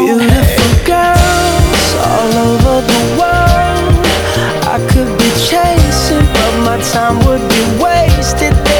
Beautiful girls all over the world. I could be chasing, but my time would be wasted.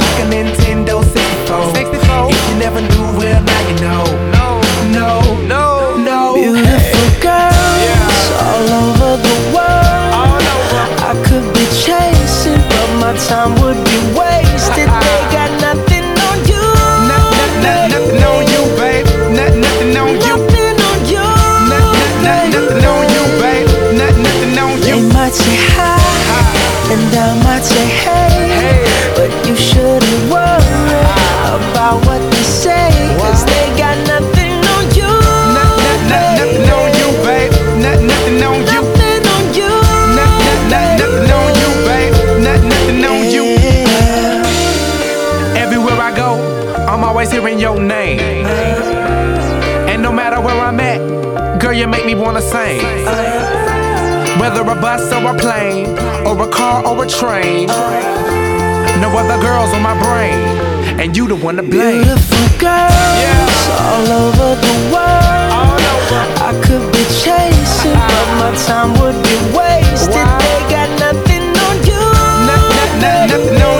Wasted. They got nothing on you. Not, not, not, nothing on you, babe. Not, nothing on you. Nothing on you. Not, not, not, nothing on you, babe. Not, nothing on They you. might say hi, and I might say hey, but you shouldn't worry about what they say, your name. And no matter where I'm at, girl, you make me wanna sing. Whether a bus or a plane, or a car or a train. No other girls on my brain, and you the one to blame. Beautiful girls Yeah. all over the world. Over. I could be chasing, but my time would be wasted. Why? They got nothing on you. Not, not, nothing on